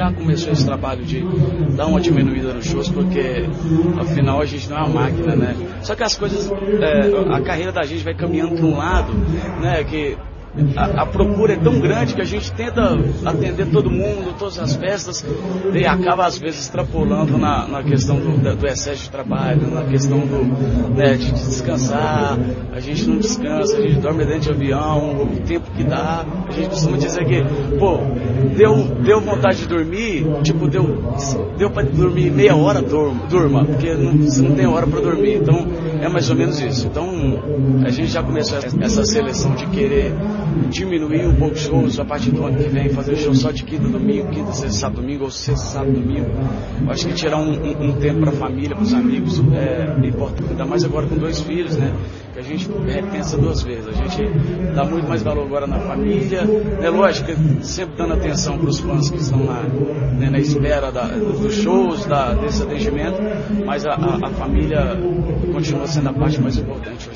já começou esse trabalho de dar uma diminuída nos shows, porque afinal a gente não é uma máquina, né? Só que as coisas, é, a carreira da gente vai caminhando para um lado, né? Que a, a, procura é tão grande que a gente tenta atender todo mundo, todas as festas, e acaba às vezes extrapolando na, na questão do, do, excesso de trabalho, na questão do, né, de descansar, a gente não descansa, a gente dorme dentro de avião, o tempo que dá, a gente costuma dizer que, pô, deu, deu vontade de dormir, tipo, deu, deu para dormir meia hora, durma, durma porque não, você não tem hora para dormir, então é mais ou menos isso. Então a gente já começou essa seleção de querer diminuir um pouco os shows a partir do ano que vem, fazer show só de quinta, domingo, quinta, sexta, sábado, domingo, ou sexta, sábado, domingo. Eu acho que tirar um, um, um tempo para a família, para os amigos, é importante. Ainda mais agora com dois filhos, né? Que a gente repensa duas vezes. A gente dá muito mais valor agora na família. É lógico, sempre dando atenção para os fãs que estão na, né, na espera da, dos shows, da, desse atendimento, mas a, a, a família continua sendo a parte mais importante hoje.